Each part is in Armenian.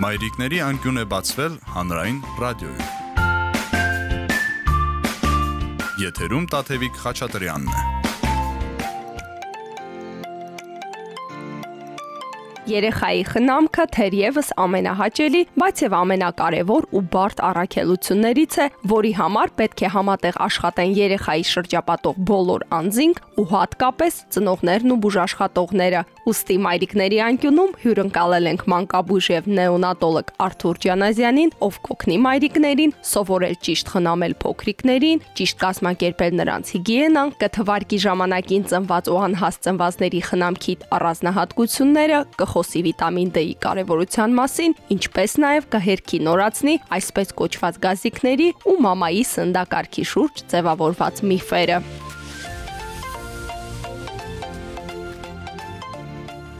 Մայրիկների անկյուն է բացվել հանրային ռադիոյում։ Եթերում Տաթևիկ Խաչատրյանն է։ Երեխայի խնամքը թերևս ամենահաճելի, բայց եւ ամենակարևոր ու բարդ առաքելություններից է, որի համար պետք է համատեղ աշխատեն երեխայի շրջապատող բոլոր անձինք ու հատկապես ծնողներն ու բուժաշխատողները։ Ոստի մայրիկների անկյունում հյուրընկալել ենք մանկաբույժ եւ նեոնատոլոգ Արթուր Ջանազյանին, ով կօգնի մայրիկներին սովորել ճիշտ խնամել փոքրիկներին, ճիշտ կազմակերպել նրանց հիգիենան, կթվարկի ժամանակին ծնված ու անհաս ծնվածների խնամքի առանձնահատկությունները, կխոսի վիտամին D-ի կարևորության մասին, ինչպես նաեւ կհերքի նորացնի այսպես կոչված գազիկների ու մամայի սնդակարգի շուրջ ձևավորված միֆերը։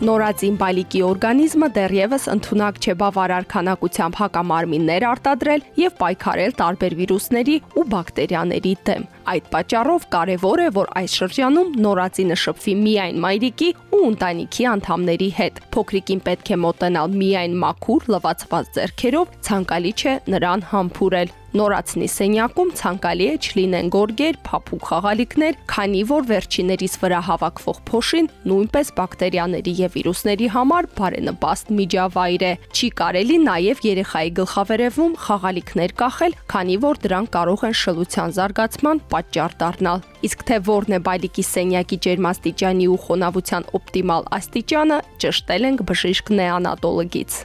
Նորածին բալիկի օրգանիզմը դեռևս ընդունակ չէ բավարար քանակությամբ հակամարմիններ արտադրել եւ պայքարել տարբեր վիրուսների ու բակտերիաների դեմ։ Այդ պատճառով կարևոր է, որ այս շրջանում նորածինը շփվի միայն մայրիկի ու ընտանիքի անդամների հետ։ Փոքրիկին պետք է մոտենալ միայն մաքուր լվացված ձեռքերով, ցանկալի չէ նրան համբուրել։ Նորացնի սենյակում ցանկալի է չլինեն գորգեր, փափուկ խաղալիքներ, քանի որ վերջիներիս վրա հավաքվող փոշին նույնպես բակտերիաների եւ վիրուսների համար բարենպաստ միջավայր է։ Չի կարելի նաեւ երեխայի գլխավերևում խաղալիքներ կախել, քանի որ դրանք կարող են շլության զարգացման պատճառ դառնալ։ Իսկ թե որն է բալիկի սենյակի ջերմաստիճանի ու խոնավության օպտիմալ աստիճանը, ճշտել ենք բժիշկ նեանատոլոգից։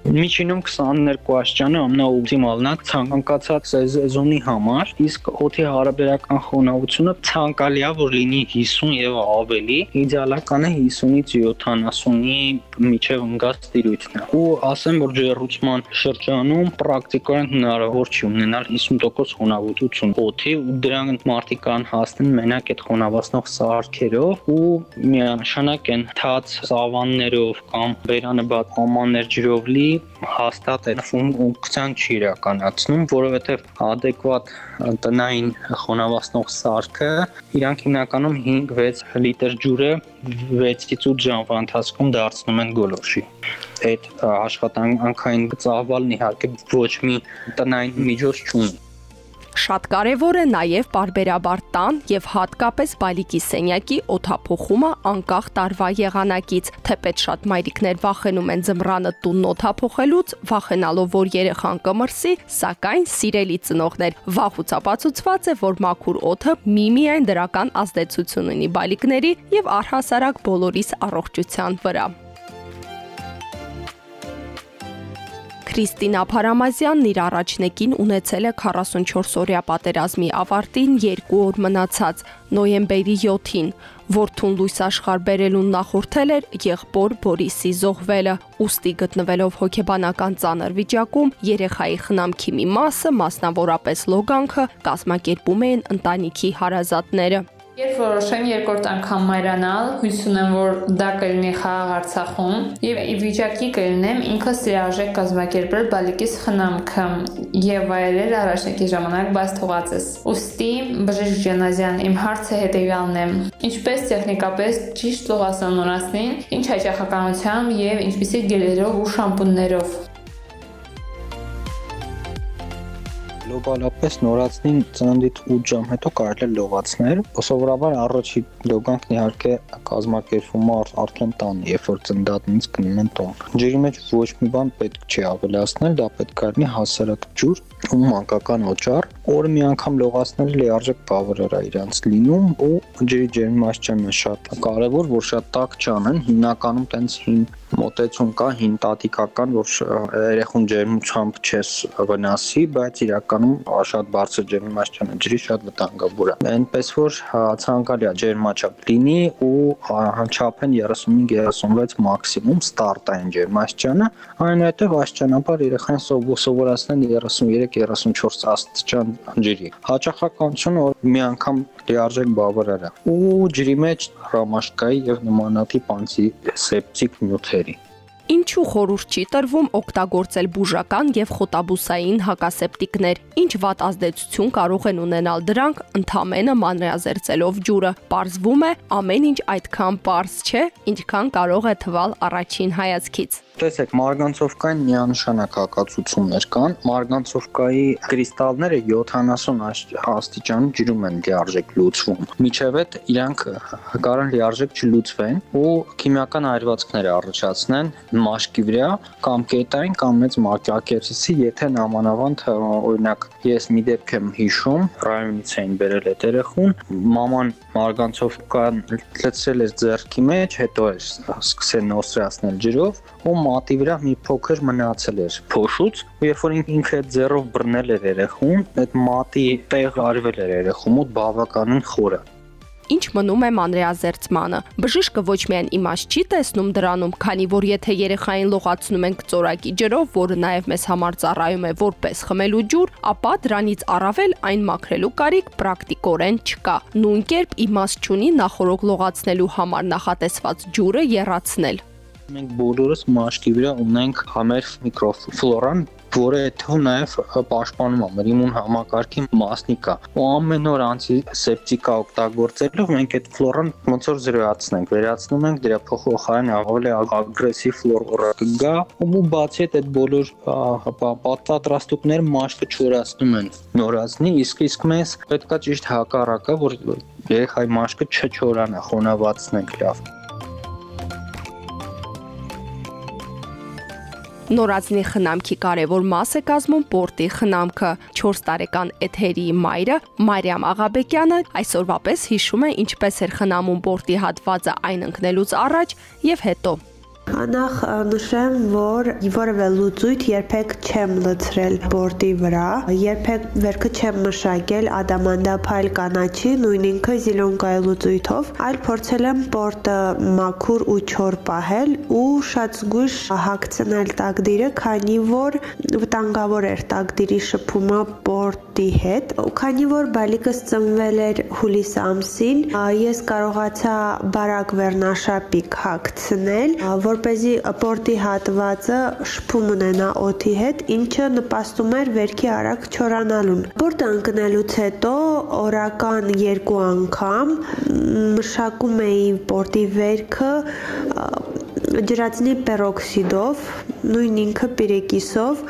Միջինում 22 աստիճանը ամենաօպտիմալն է ցանկացած սեզոնի համար, իսկ օդի հարաբերական խոնավությունը ցանկալի է որ լինի 50 եւ ավելի, իդեալական է 50-ից 70-ի միջև ընկած տիրույթն է։ Ու ասեմ որ ջերուցման շրջանում պրակտիկորեն հնարավոր չի ունենալ 50% խոնավություն օդի ու դրանք մարդիկան հասնեն մենակ այդ խոնավացնող սարքերով ու միանշանակ են թաց սավաններով կամ բերանը բաց ամաններ ջրով լի հաստատ այդ ֆունկցիան չի իրականացնում, որովհետև adekvat տնային խոնավացնող սարքը իրանք հիմնականում 5-6 լիտր ջուրը 6-ից 8 ժամվա ընթացքում դարձնում են գոլորշի այդ աշխատանքային ծավալն իհարկե ոչ մի տնային միջոց չունի Շատ կարևոր է նաև բարբերաբար տան եւ հատկապես բալիկի սենյակի օթափողումը անկախ տարվա եղանակից։ Թեպետ շատ մայրիկներ վախենում են ձմռանը տունն օթափողելուց, վախենալով որ երեխան կմրսի, սակայն սիրելի ծնողներ, վախուց ապացուցված է, որ մաքուր օդը միմիայն դրական ազդեցություն ունի բալիկների եւ առհասարակ բոլորիս առողջության վրա։ Քրիստինա Փարամազյանն իր առաջնեկին ունեցել է 44 օրյա պատերազմի ավարտին 2 օր մնացած նոյեմբերի 7-ին, Որթուն լույս աշխարհ բերելուն նախորդել էր եղբոր Բորիսի զոհվելը։ Ոստի գտնվելով հոգեբանական ծանր վիճակում, երեխայի խնամքի մի մասը, մասնավորապես լոգանքը, կազմակերպում էին ընտանիքի հարազատները։ Երբ որոշեմ երկրորդ անգամ մայրանալ, հույս ունեմ, որ դա կլինի խաղաղ Արցախում եւ ի վիճակի կլինեմ ինքս լիարժեք կազմակերպել բալիկիս խնամքը եւ վայելել առաջնակի ժամանակ բաց թողածս։ Ոստի բժիշկ Ջանազյան իմ հարցը հետեւյալն է. ինչպես տեխնիկապես ճիշտ լողասանորացնին, ինչ հաճախականությամբ եւ ինչպիսի գելերով ու շամպուններով Գլոբալապես նորածնին ծննդից 8 ժամ հետո կարելի է լողացնել։ Սովորաբար առաջի լոգանքն իհարկե կազմակերպվում է արդեն տան, երբ որ ծննդատնից գնում են տուն։ Ջրի մեջ ոչ մի բան պետք չի ավելացնել, դա պետք է լինի հասարակ ջուր ու մանկական օճառ։ Օրը մի անգամ լողացնել լիարժեք բավարար է իրանց լինում ու ջրի ջերմաստիճանը շատ կարևոր, որ շատ տաք չանեն, հիմնականում տենց հին մոտեցում կա հին տատիկական, որ երեխուն ջերմությամբ չես վնասի, բայց իրականում շատ բարձր ջերմաստիճանը ջրի շատ վտանգավոր է։ Այնպես որ ցանկալի է ջերմաչափ լինի ու չափեն 35-36 մաքսիմում ստարտային ջերմաստիճանը, այնուհետև աստիճանաբար երեխան սովորացնեն 33-34 աստիճան ջրի։ Հաճախականությունը որ մի անգամ լիարժեք բավարար է։ Ու ջրի մեջ ռամաշկայի եւ նմանատիպ անտիսեպտիկ նյութերի Ինչու խորուրդ չի տրվում օգտագործել բուժական եւ խոտաբուսային հակասեպտիկներ։ Ինչ վատ ազդեցություն կարող են ունենալ դրանք ընդամենը մանրեազերծելով ջուրը։ Պարզվում է, ամեն ինչ այդքան པարզ չէ, ինչքան կարող է թվալ առաջին հայացքից։ Տեսեք, մարգանցովկային միանշանակ հակացություններ կան։ Մարգանցովկայի կրիստալները 70 աստիճան ջրում են լիարժեք լուծվում։ Միջև այդ իրանք կարող լիարժեք չլուծվեն ու քիմիական այրվածքներ առաջացնեն մաշկի վրա կամ կետային կամ մեծ մակակերսիսի, եթե նամանավանդ օրինակ ես մի դեպք եմ հիշում, ռայոնից էին բերել այդ երեխուն, մաման մարգանցովկան լցրել էր ձեռքի մեջ, հետո էր սկսել նոսրացնել ջրով ու մատի վրա մի փոքր մնացել էր փոշուց ու երբ որ ինքը ձեռով բռնել էր երեխուն, այդ մատի տեղ արվել էր երեխու մոտ բավականին խորը ինչ մնում է մանրեազերծմանը։ Բժիշկը ոչ միայն իմաստ չի տեսնում դրանում, քանի որ եթե երեխային լողացնում ենք ծորակի ջրով, որը նաև մեզ համար ծառայում է որպես խմելու ջուր, ապա դրանից առավել այն մաքրելու կարիք պրակտիկորեն չկա։ Նույն կերպ իմաստ չունի նախորոք լողացնելու համար նախատեսված ջուրը երացնել։ Մենք բոլորս մաշկի վրա ունենք համեր միկրոֆլորան, որը հետո նաև պաշտպանում է մեր իմուն համակարգի մասնիկա։ Ու ամեն օր անտիսեպտիկա օգտագործելով մենք այդ ֆլորան ոնց որ զրոյացնենք, վերացնում ենք դրա փոխոխային ավելի ագրեսիվ ֆլորա կգա, ու բացի այդ բոլոր պատվատրաստուկները մաշկը չորացնում են նորացնի, իսկ իսկ մեզ պետքա ճիշտ հակառակը, որ երեխայի մաշկը չչորանա, խոնավացնենք լավ։ Նորածնի խնամքի կարևոր մաս է կազմում պորտի խնամքը։ 4 տարեկան Էթերի մայրը Մարիամ Աղաբեկյանը այսօրվա պես հիշում է ինչպես էր խնամում պորտի հատվածը այն ընկնելուց առաջ եւ հետո։ Նախ նշեմ, որ որևէ լուծույթ երբեք չեմ լցրել բորդի վրա, երբեք վերքը չեմ մշակել ադամանդափայլ կանաչի, նույն ինքը զիլոնկայի լուծույթով, այլ փորձել եմ բորդը մաքուր ու չոր պահել ու շատ զգույշ հագցնել տակդիրը, քանի որ վտանգավոր էր տակդիրի շփումը բորդի հետ, ու քանի որ բալիկս ծնվել էր հուլիս ամսին, ես կարողացա բարակ վերնաշապիկ հագցնել, որ որ เป զի պորտի հատվածը շփում ունենա օդի հետ, ինչը նպաստում էր վերքի արագ չորանալուն։ Պորտը ընկնելուց հետո օրական 2 անգամ մշակում էի պորտի վերքը ջրածնի պերօքսիդով, նույն ինքը պիրեկիսով,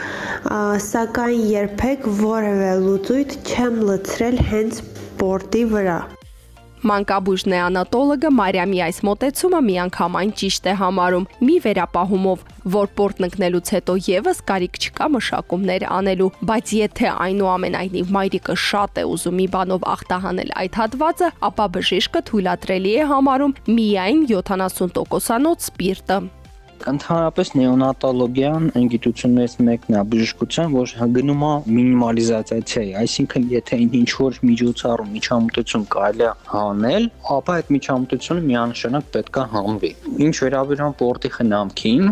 սակայն երբեք որևէ լուծույթ չեմ լցրել հենց պորտի վրա։ Մանկաբույժ նեանատոլոգը Մարիամի այս մոտեցումը միանգամայն ճիշտ է համարում՝ մի վերապահումով, որ պորտ նկնելուց հետո եւս կարիք չկա մշակումներ անելու, բայց եթե այնուամենայնիվ մայրիկը շատ է ուզում մի բանով ախտահանել այդ հատվածը, ապա բժիշկը թույլատրելի է համարում միայն 70%-անոց սպիրտը Ընդհանրապես նեոնատոլոգիան այն գիտություններից մեկն է բժշկության, որ գնում է մինիմալիզացիայի, այսինքն եթե ինչ որ միջոցառում, միջամտություն կարելի է հանել, ապա այդ միջամտությունը միանշանակ պետք է հանվի։ Ինչ վերաբերում պորտի խնամքին,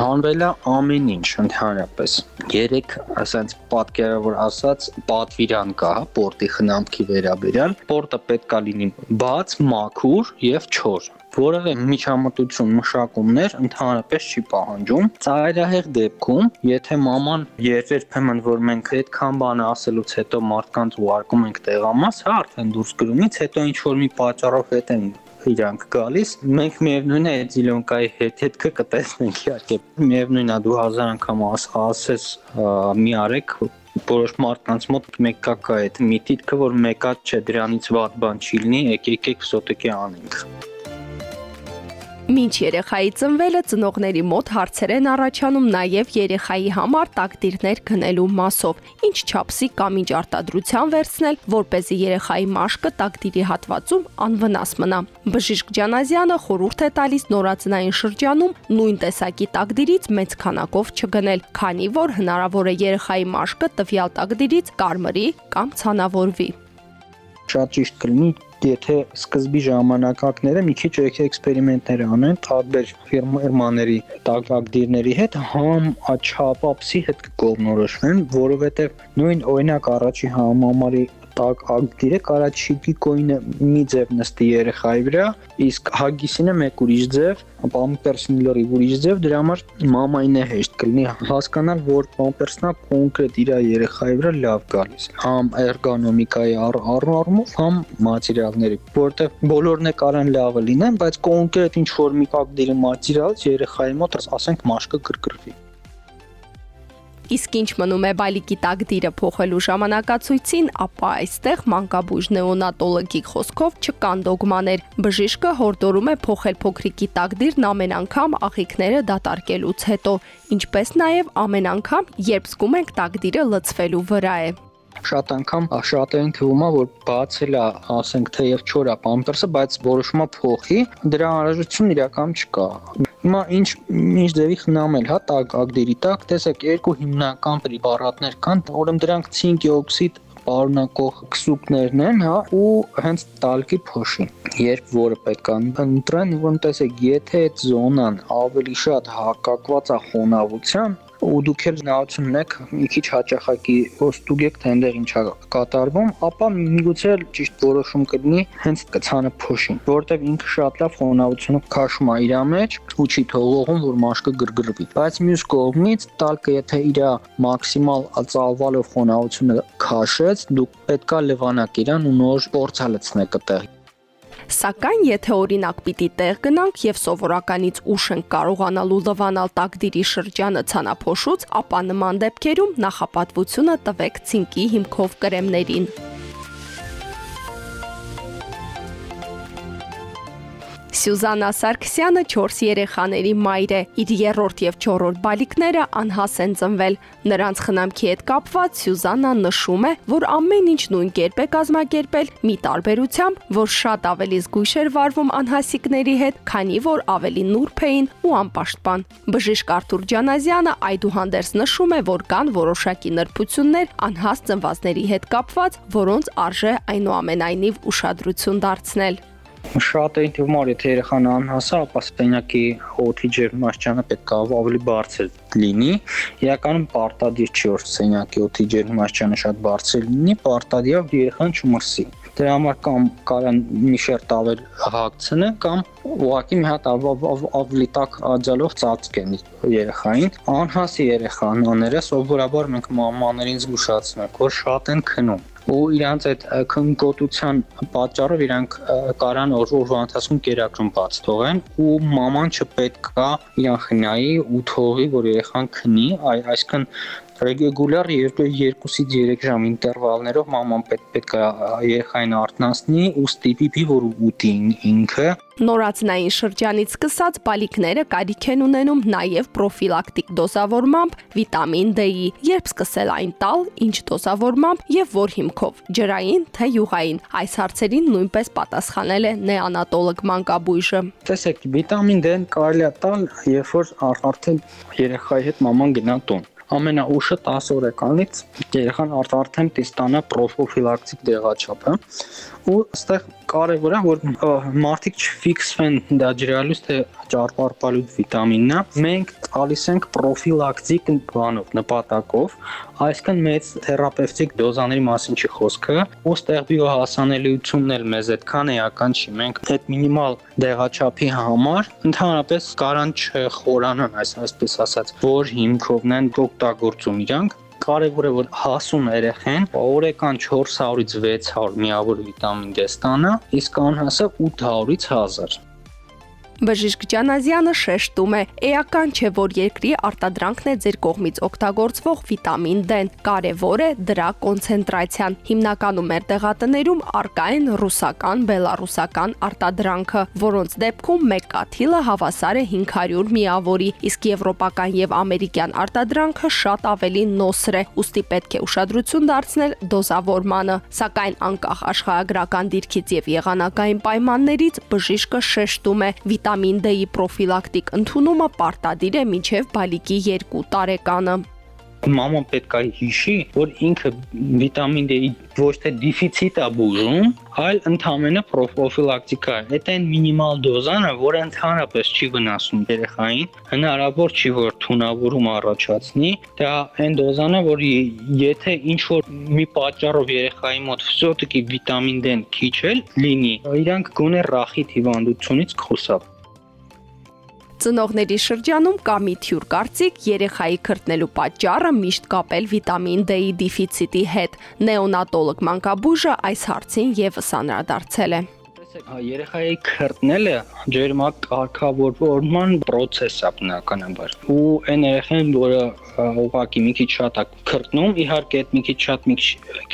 հանվել է ամեն ինչ ընդհանրապես։ Երեք, ասենց պատկերավոր ասած, պատվիրան կա պորտի խնամքի վերաբերյալ։ Պորտը պետք է լինի բաց, մաքուր եւ չոր որևէ միջամտություն, մշակումներ ընդհանրապես չի պահանջում։ Ծայրահեղ դեպքում, եթե մաման երբեմն որ մենք այդքան բանը ասելուց հետո մարդկանց ուղարկում ենք տեղամաս, հա, արդեն դուրս գրումից հետո ինչ որ մի պատճառով հետ են իրանք գալիս մենք միևնույն է զիլոնկայի հետ հետքը կտեսնենք իհարկե միևնույնն է դու հազար անգամ ասես մի արեք որոշ մարդկանց մոտ մեկ կա այդ միտիտքը որ մեկա չէ դրանից վատ բան չի լինի եկեք եկեք սոտեկի անենք Մինչ երեխայի ծնվելը ծնողների մոտ հարցեր են առաջանում նաև երեխայի համար տակտիրներ գնելու մասով, ինչ չափսի կամ ինչ արտադրության վերցնել, որ เป զի երեխայի մաշկը տակտիրի հատվածում անվնաս մնա։ Բժիշկ Ջանազյանը խորհուրդ է տալիս նորածնային շրջանում նույն տեսակի տակդիրից մեծ քանակով չգնել, քանի որ հնարավոր է երեխայի մաշկը տվյալ տակդիրից կարմրի կամ ցանավորվի շատ ճիշտ կլինի եթե սկզբի ժամանակակները մի քիչ եկե էքսպերիմենտներ անեն տարբեր ֆիրմաների տակակդիրների հետ համ չափապսի հետ կողնորոշվեն, որովհետև նույն օրինակ առաջի համամարի ագդիրը կարաչիկի կոինը մի ձև նստի երեխայի վրա, իսկ հագիսինը մեկ ուրիշ ձև, պամպերսին լրի ուրիշ ձև, դրա համար մամային է հեշտ կլինի հասկանալ, որ պամպերսնա կոնկրետ իր երեխայի վրա լավ գալիս։ Համ էրգոնոմիկայի առումով, համ մատերիալների, որտեղ բոլորն է կարան լավը լինեն, բայց կոնկրետ ինչ որ մի ագդիրի մատերիալից երեխայի մոտ ասենք մաշկը կրկրվի։ Իսկ ինչ մնում է բալիկի տակդիրը փոխելու ժամանակացույցին, ապա այստեղ մանկաբույժ նեոնատոլոգի խոսքով չկան դոգմաներ։ Բժիշկը հորդորում է փոխել փոքրիկի տակդիրն ամեն անգամ աղիքները դատարկելուց հետո, ինչպես նաև ամեն անգամ, երբ զգում ենք տակդիրը լցվելու վրա է շատ անգամ շատերին թվում է որ բացել է ասենք թեև չոր է պամպերսը բայց որոշումա փոխի դրա անհրաժեշտություն իրական չկա Հիմա ինչ ինչ ձևի խնամել, հա, տակ ագդերի տակ, տեսեք, երկու հիմնական պրեպարատներ կան, ուրեմն դրանք ցինկի օքսիդ պարունակող քսուկներն են, հա, ու հենց տալկի փոշին։ Երբ որը պետք է ընտրեն, ուրեմն տեսեք, եթե այդ զոնան ավելի շատ հակակված է խոնավության, ու դուք էլ նայություն ունեք մի քիչ հաճախակի ոստուգեք թե այնտեղ ինչա կատարվում, ապա միգուցե ճիշտ որոշում կլինի հենց կցանը փոշին, որովհետև ինքը շատ լավ խոնավությունը քաշում է իր մեջ ու չի թողողում որ մաշկը գրգռվի։ Բայց մյուս կողմից տալկը եթե իր մաքսիմալ ծավալով խոնավությունը քաշեց, դուք պետքա լվանակ իրան ու նոր փորձա լցնեք այդտեղ Սակայն եթե օրինակ պիտի տեղ գնանք եւ սովորականից ուշ ենք կարողանալու լվանալ տակդիրի շրջանը ցանափոշուց, ապա նման դեպքերում նախապատվությունը տվեք ցինկի հիմքով կրեմներին։ Սյուզանա Սարգսյանը 4 երեխաների մայր է։ Իր երրորդ եւ չորրորդ բալիկները անհաս են ծնվել։ Նրանց խնամքի հետ կապված Սյուզանան նշում է, որ ամեն ինչ նույն կերպ է կազմակերպել՝ մի տարբերությամբ, որ շատ ավելի զգույշ էր վարվում անհասիկների հետ, քանի որ ավելի նուրբ էին ու անպաշտպան։ Բժիշկ Արթուր Ջանազյանը այդուհանդերձ նշում է, որ կան որոշակի նրբություններ անհաս ծնվածների հետ կապված, որոնց արժե այնուամենայնիվ ուշադրություն դարձնել շատ է թվում որ եթե երեխան անհասա, ապա սենյակի օդի ջերմաստիճանը պետք է ավելի բարձր լինի։ Իրականում պարտադիր չի որ սենյակի օդի ջերմաստիճանը շատ բարձր լինի, պարտադիր է երեխան չմրսի։ Դրա համար կամ կարան մի շերտ ավել հագցնը կամ ուղղակի մի հատ ավելի տակ աջալով ծածկեն երեխային։ Անհասի երեխաները սովորաբար մենք մամաներին զգուշացնում ենք, որ շատ են քնում ու իրանց այդ քնկոտության պատճառով իրանք կարան օրվա ընթացքում կերակրում բաց թողեն ու մաման չպետքա իրան խնայի ու թողի որ երեխան քնի այսինքն ռեգուլյար 2-ից 3 ժամ ինտերվալներով մաման պետք պետք է երեխային արթնացնի ու ստիպի որ ուտի ինքը Նորածնային շրջանից սկսած բալիկները կարիք են ունենում նաև պրոֆիլակտիկ դոզավորմամբ վիտամին D-ի, երբ սկսել այն տալ, ինչ դոզավորմամբ եւ որ հիմքով՝ ջրային թե յուղային։ Այս հարցերին նույնպես պատասխանել է նեանատոլոգ մանկաբույժը։ Տեսեք, վիտամին D-ն կարելի է տալ, երբ որ արդեն երեխայի հետ մաման գնա տուն ամենաուշը 10 օրեկանից երեխան արդեն տիստանա պրոֆիլակտիկ դեղաչափը ու այստեղ կարևոր է որ մարդիկ չֆիքսվեն դա ջրալուց թե ճարպարպալուտ վիտամինն է մենք տալիս ենք պրոֆիլակտիկ բանով նպատակով այսինքն մեծ թերապևտիկ դոզաների մասին չի խոսքը ու այստեղ բիոհասանելիությունն էլ մեզ այդքան էական չի մենք այդ մինիմալ դեղաչափի համար ընդհանրապես կարան չխորանան այս այսպես ասած որ հիմքովն են օգտագործում իրանք կարևոր է որ հասուն երեխեն օրեկան 400-ից 600 միավոր վիտամին D ստանա, իսկ անհասը 800-ից 1000 Բժիշկ Ջանազյանը շեշտում է. «Էական չէ, որ երկրի արտադրանքն է ձեր կողմից օգտագործվող վիտամին D-ն։ Կարևոր է դրա կոնցենտրացիան։ Հիմնականում մեր տեղատներում արկա են ռուսական, բելարուսական արտադրանքը, որոնց դեպքում 1 կաթիլը հավասար է 500 միավորի, իսկ եվրոպական եւ ամերիկյան արտադրանքը շատ ավելի նոսր է, ուստի պետք է ուշադրություն դարձնել դոզավորմանը։ Սակայն անկախ աշխարհագրական դիրքից եւ եղանակային պայմաններից բժիշկը շեշտում է, վիտամին վիտամին D-ի պրոֆիլակտիկ ընդունումը պարտադիր է մինչև բալիկի 2 տարեկանը։ Մաման պետք է հիշի, որ ինքը վիտամին D-ի ոչ թե դեֆիցիտ է բուժում, այլ ընդհանրապես պրոֆիլակտիկա է։ Այդ այն մինիմալ դոզանը, որը ընդհանրապես չի վնասում երեխային, հնարավոր չի որ թունավորում առաջացնի, դա այն դոզան է, որ եթե ինչ որ մի պատճառով երեխայի մոտ ֆսյոտիկի վիտամին D-ն քիչ էլ լինի, իրանք գոնե ռախիտ հիվանդությունից կխուսափ Ծնողների շրջանում կա մի թյուր կարծիք երեխայի քրտնելու պատճառը միշտ կապել վիտամին D-ի դեֆիցիտի հետ։ Նեոնատոլոգ մանկաբույժը այս հարցին եւս անդրադարձել է երեխայի քրտնելը ջերմակ կարգավորման process է բնականաբար ու այն երեխան որը ուղակի մի քիչ շատ է քրտնում իհարկե այդ մի քիչ շատ մի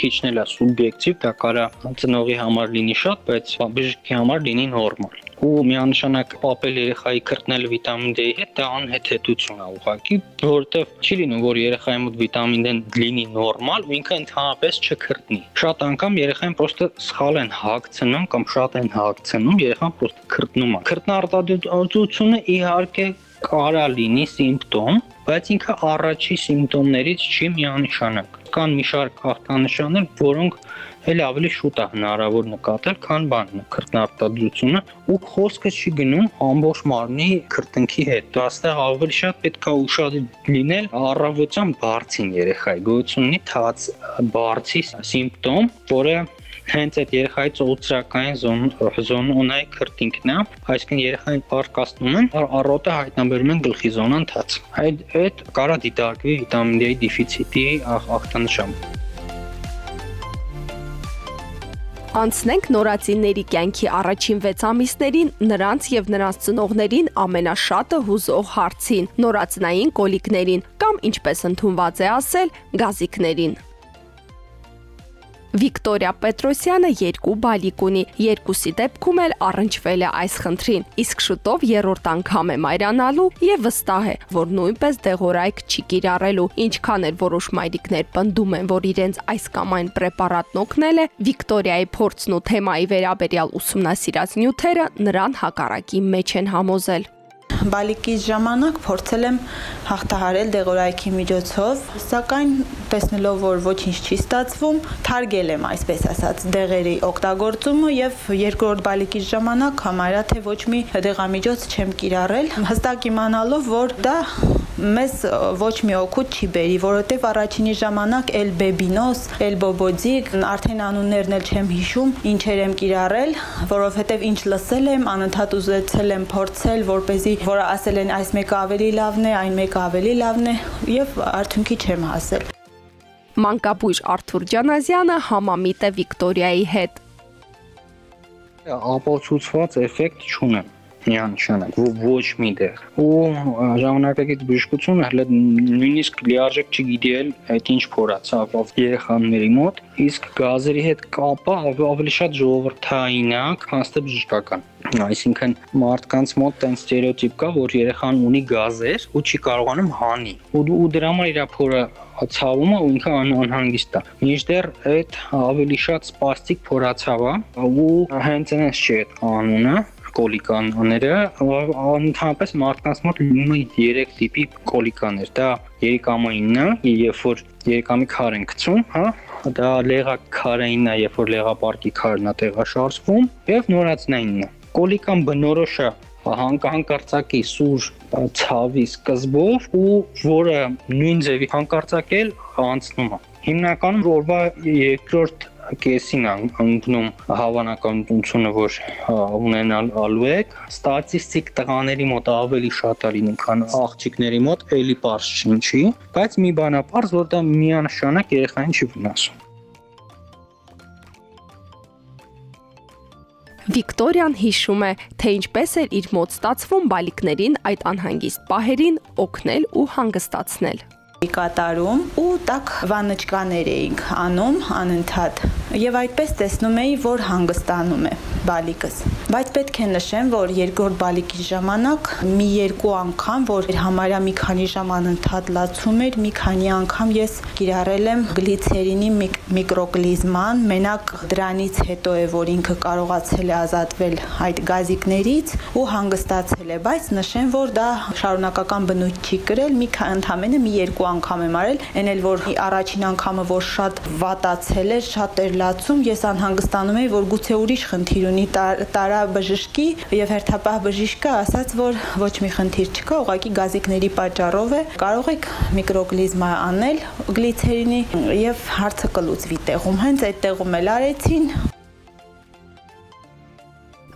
քիչն էլ է սուբյեկտիվ դա կարա ծնողի համար լինի շատ բայց բժշկի համար լինի նորմալ ու միանշանակ ապել երեխայի քրտնել վիտամին D-ի հետ դա անհեթեթություն է ուղղակի, որովհետև չի լինում, որ երեխայի մոտ վիտամին D-ն լինի նորմալ ու ինքը ընդհանրապես չքրտնի։ Շատ անգամ երեխային պրոստը սխալ են հագցնում կամ շատ են հագցնում, երեխան պրոստը քրտնում է։ Քրտնարտադրությունը իհարկե կարա լինի սիմպտոմ, բայց ինքը առաջի սիմպտոմներից չի միանշանակ։ Կան մի շարք ախտանշաններ, որոնք էլ ավելի շուտ է հնարավոր նկատել, քան բան քրտնարտադրությունը ու խոսքը չի գնում ամբողջ մարմնի քրտնքի հետ։ Դա այստեղ ավելի շատ պետք է ուշադիր լինել առավոտյան բարձին երեխայի գոյություն ունի թաց բարձի սիմպտոմ, որը հենց այդ երեխայի ծոծրակային զոն զոնոնայի քրտինքն է, այսինքն երեխային պարկասնում են, առոտը հայտնաբերում են գլխի զոնան թաց։ Այդ այդ կարա դիտարկվի վիտամին D-ի դեֆիցիտի ախտանշան։ Անցնենք նորածինների կյանքի առաջին 6 ամիսներին նրանց եւ նրանց ծնողներին ամենաշատը հուզող հարցին՝ նորածնային կոլիկներին կամ ինչպես ընդունված է ասել, գազիկներին։ Վիկտորիա Պետրոսյանը երկու բալիկ ունի, երկուսի դեպքում էլ առնչվել է այս խնդրին, իսկ շուտով երրորդ անգամ է մայրանալու եւ վստահ է, որ նույնպես դեղորայք չի կիրառելու, ինչքան էլ որոշ մայրիկներ պնդում են, որ իրենց այս կամ այն պրեպարատն օգնել է, Վիկտորիայի փորձն ու թեմայի վերաբերյալ ուսումնասիրած նյութերը նրան հակառակի մեջ են համոզել բալիկից ժամանակ փորձել եմ հաղթահարել դեղորայքի միջոցով, սակայն տեսնելով, որ ոչինչ չի ստացվում, թարգել եմ այսպես ասած դեղերի օգտագործումը եւ երկրորդ բալիկից ժամանակ համարյա թե ոչ մի դեղամիջոց չեմ կիրառել, հստակ իմանալով, որ դա մեզ ոչ մի օգուտ չի բերի, որովհետև առաջինի ժամանակ էլ բեբինոս, էլ բոբոձիկ, արդեն անուններն էլ չեմ հիշում, ինչեր եմ կիրառել, որովհետև ինչ լսել եմ, անընդհատ ուզեցել եմ փորձել, որ เป զի որը ասել են այս մեկը ավելի լավն է, այն մեկը ավելի լավն է եւ արդյունքի չեմ հասել։ Մանկաբույժ Արթուր Ջանազյանը համամիտ է Վիկտորիայի հետ։ Ապացուցված էֆեկտ չունեմ միանշանակ ոչ մի դեր ու ժամանակակից բժշկությունը հələ նույնիսկ լիարժեք չգիտել այդ ինչ փորացավ երեխաների մոտ իսկ գազերի հետ կապը ավելի շատ ժողովրդային է քան ստե բժշկական այսինքն մարդկանց մոտ տենց ստերեոտիպ կա որ երեխան ունի գազեր ու չի կարողանում հանի ու ու դրա համար իր փորը ցավումը ու ինքը անհանգիստ է մինչդեռ այդ ավելի շատ սպաստիկ փորացավ է ու հենց այնպես չի այդ անունը կոլիկաները ընդհանրապես մարդկանց մոտ լինում է 3 տիպի կոլիկաներ։ Դա երիկամայինն է, երբ որ երիկամի քար են գցում, հա, դա լեղաքարայինն է, երբ որ լեղապարտի քարն է տեղաշարժվում, եւ նորածնայինն է։ Կոլիկան բնորոշ է հանկարծակի սուր ցավի սկզբով ու որը նույն ձևի հանկարծակել անցնում է հիմնականում օրվա երկրորդ կեսին անգնում հավանականությունը, որ ունենալու եք, ստատիստիկ տղաների մոտ ավելի շատ է լինում, քան աղջիկների մոտ, էլի པարզ չի, բայց մի բան է པարզ, որ դա միանշանակ երեխային չի վնասում։ Վիկտորիան հիշում է, թե ինչպես էր իր մոտ ստացվում բալիկներին այդ անհանգիստ պահերին օգնել ու հանգստացնել կատարում ու տակ վաննչկաներ էինք անում անընդհատ եւ այդպես տեսնում էի, որ հանգստանում է բալիկս։ Բայց պետք է նշեմ, որ երկրորդ բալիկի ժամանակ մի երկու անգամ, որ համարյա մի քանի ժամ անընդհատ լացում էր, մի քանի անգամ ես կիրառել եմ գլիցերինի միկրոկլիզման, մենակ դրանից հետո է, որ ինքը կարողացել է ազատվել այդ գազիկներից ու հանգստացել է, բայց նշեմ, որ դա շարունակական բնույթ չի կրել, մի ընդամենը մի երկու անգամ եմ արել, այն էլ որ առաջին անգամը որ շատ վատացել էր, շատ էր լացում, ես անհանգստանում էի, որ գուցե ուրիշ խնդիր ունի տարա բժշկի եւ հերթապահ բժիշկը ասաց, որ ոչ մի խնդիր չկա, ուղղակի գազիկների պատճառով է։ Կարող եք միկրոկլիզմա անել գլիցերինի եւ հարցը կլուծվի տեղում։ Հենց այդ տեղում էլ արեցին,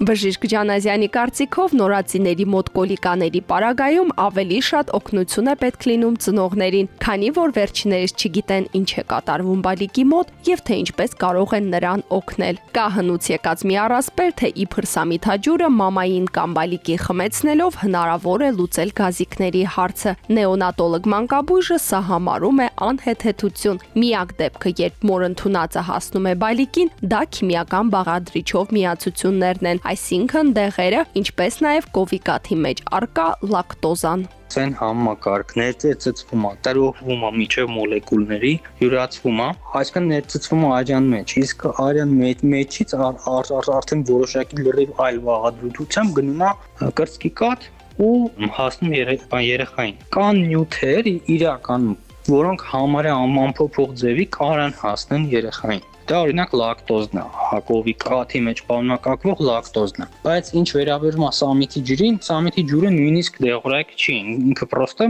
Բժիշկ Ջանազյանի կարծիքով նորացիների մոտ կոլիկաների պարագայում ավելի շատ օգնություն է պետք լինում ծնողներին, քանի որ վերջիներս չգիտեն ինչ է կատարվում բալիկի մոտ եւ թե ինչպես կարող են նրան օգնել։ Կա հնուց եկած մի առասպեր, թե իբր սամիթաջուրը մամային կամ բալիկի խմեցնելով հնարավոր է լուծել գազիկների հարցը։ Նեոնատոլոգ մանկաբույժը սա համարում է անհեթեթություն։ Միակ դեպքը, երբ մոր ընդունածը հասնում է բալիկին, դա քիմիական բաղադրիչով միացություններն են այսինքն դեղերը, ինչպես նաև կովիկաթի մեջ արկա լակտոզան ցեն համակարգ ներծծվում է, տրոհվում է միջև մոլեկուլների, յուրացվում է, այսինքն ներծծվում է արյան մեջ, իսկ արյան մեջ մեջից արդեն որոշակի լրիվ այլ վաղադրությամբ գնում է կրծքի կաթ ու հասնում երեխային։ Կան նյութեր իրական, որոնք համարյա ամփոփող ձևի կարան հասնեն երեխային դա օրինակ լակտոզն է, հակովի կաթի մեջ պարունակակվող լակտոզն է։ Բայց ինչ վերաբերում է սամիթի ջրին, սամիթի ջուրը նույնիսկ դեղորայք չի, ինքը պրոստը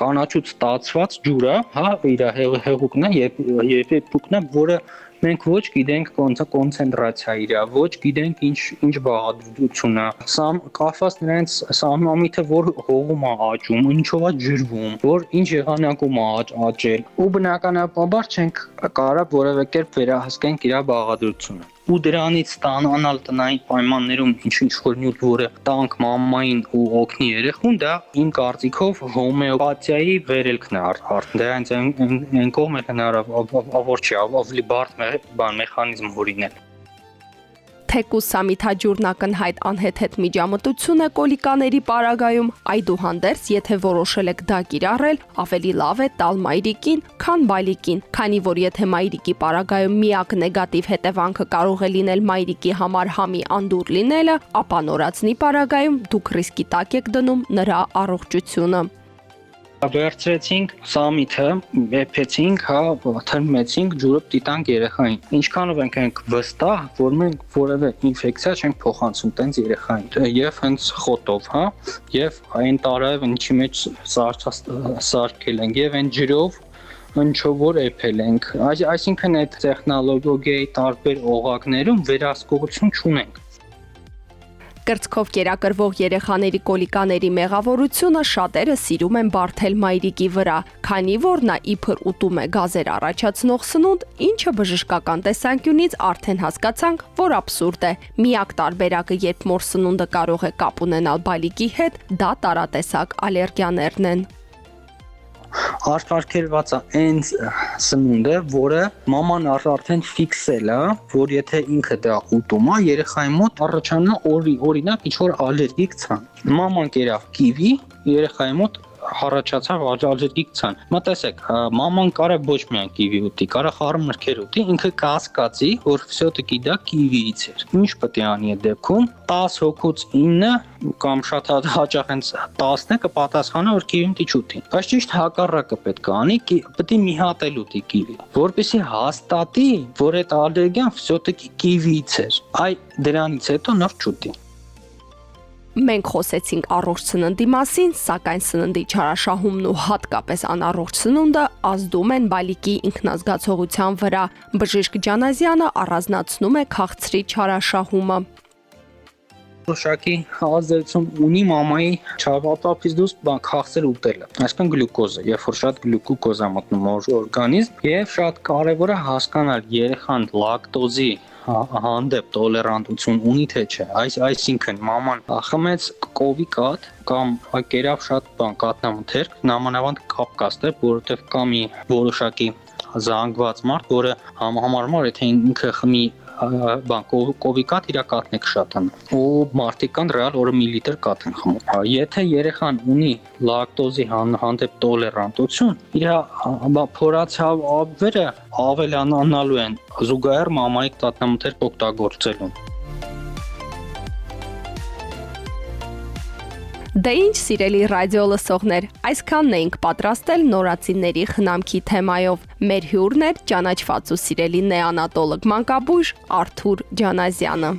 կանաչուց ստացված ջուր է, հա, իր հեղուկն է եւ եւ փուկն է, որը մենք ոչ գիտենք ոնց է կոնցենտրացիա իր, ոչ գիտենք ինչ ինչ բաղադրություն է։ Սա կախված նրանց սամամիթը որ հողում է աճում, ինչով է ջրվում, որ ինչ եղանակում է աճել։ Ու բնականաբար չենք կարա որևէ կերպ վերահսկենք իր բաղադրությունը ու դրանից ստանալ տնային պայմաններում ինչ-ինչ որ նյութ, որը տանք մամային ու օգնի երեխուն, դա իմ կարծիքով հոմեոպաթիայի վերելքն է արդեն դրանց այն կողմը հնարավոր չի ավելի բարդ բան մեխանիզմ հորինել թեկուս սամիթաջուրն ակնհայտ անհեթեթ միջամտություն է կոլիկաների պարագայում, այդուհանդերձ, եթե որոշել եք դա կիրառել, ավելի լավ է տալ մայրիկին, քան բալիկին, քանի որ եթե մայրիկի պարագայում միակ նեգատիվ հետևանքը կարող է լինել մայրիկի համար համի անդուր լինելը, ապա նորածնի պարագայում դուք ռիսկի տակ եք դնում նրա առողջությունը վերցրեցինք սամիթը, եփեցինք, հա, թրմեցինք, ջուրը տիտանք երեխային։ Ինչքանով ենք ենք վստահ, որ մենք որևէ ինֆեկցիա չենք փոխանցում տենց երեխային։ Եվ հենց խոտով, հա, եւ այն տարավ ինչի մեջ սարքել ենք եւ այն ջրով ինչով որ էփել ենք։ Այսինքն այդ տեխնոլոգիայի տարբեր օղակներում վերահսկողություն չունենք կրծքով կերակրվող երեխաների կոլիկաների մեղավորությունը շատերը սիրում են բարթել մայրիկի վրա, քանի որ նա իբր ուտում է գազեր առաջացնող սնունդ, ինչը բժշկական տեսանկյունից արդեն հասկացանք, որ абսուրդ է։ Միակ տարբերակը, երբ մոր սնունդը կարող է կապ ունենալ բալիկի հետ, դա տարատեսակ ալերգիաներն են արտարկերված է այն սնունդը, որը մաման արդեն ֆիքսել է, որ եթե ինքը դա ուտում է, երեխայի մոտ առաջանում օրի օրինակ ինչ որ ալերգիկ ցան։ Մաման կերավ կիվի, երեխայի մոտ հառաչացան, ալերգիկցան։ Մա տեսեք, մաման կարա ոչ միայն կիվի ուտի, կարա խառը մրգեր ուտի, ինքը կասկածի, որ всё-таки դա կիվիից էր։ Ինչ պետք է անի այդ դեպքում 10 հոգուց 9 կամ շատ հաճախ հենց 10-ը կպատասխանա որ կիվին դիչ ուտի։ Բայց ճիշտ հակառակը պետք է անի, պետք է մի հատ էլ ուտի կիվի, որպեսզի հաստատի, որ այդ ալերգիան всё-таки կիվից էր։ Այ դրանից հետո նոր չուտի։ Մենք խոսեցինք առողջ սննդի մասին, սակայն սննդի չարաշահումն ու հատկապես անառողջ սնունդը ազդում են բալիկի ինքնազգացողության վրա։ Բժիշկ Ջանազյանը առանձնացնում է քաղցրի չարաշահումը որոշակի ազդեցություն ունի մամայի չավապապից դուրս բան քաղցր ուտելը այսինքն գլյուկոզը երբ որ շատ գլյուկոզ է մտնում օրգանիզմ եւ շատ կարեւոր է հասկանալ երեխան լակտոզի հանդեպ տոլերանտություն ունի թե չէ այս այսինքն մաման խմեց կովի կաթ կամ կերավ շատ բան կատնամթերք նամանավանդ կապ կաստեր որովհետև կա մի որոշակի զանգված մարդ, որը համարում է, եթե ինքը խմի բան կովի կատ իր կատն է կշատան ու մարդիկ կան ռեալ օրը միլիտր կատ են խմում եթե երեխան ունի լակտոզի հանդեպ տոլերանտություն իր փորացավերը ավելանալու են զուգահեռ մամայի տատնամթերք օգտագործելուն Դե ինչ սիրելի ռադիո լսողներ, այսքանն էինք պատրաստել նորացիների խնամքի թեմայով։ Մեր հյուրն էր ճանաչված ու սիրելի նեանատոլոգ մանկաբույժ Արթուր Ջանազյանը։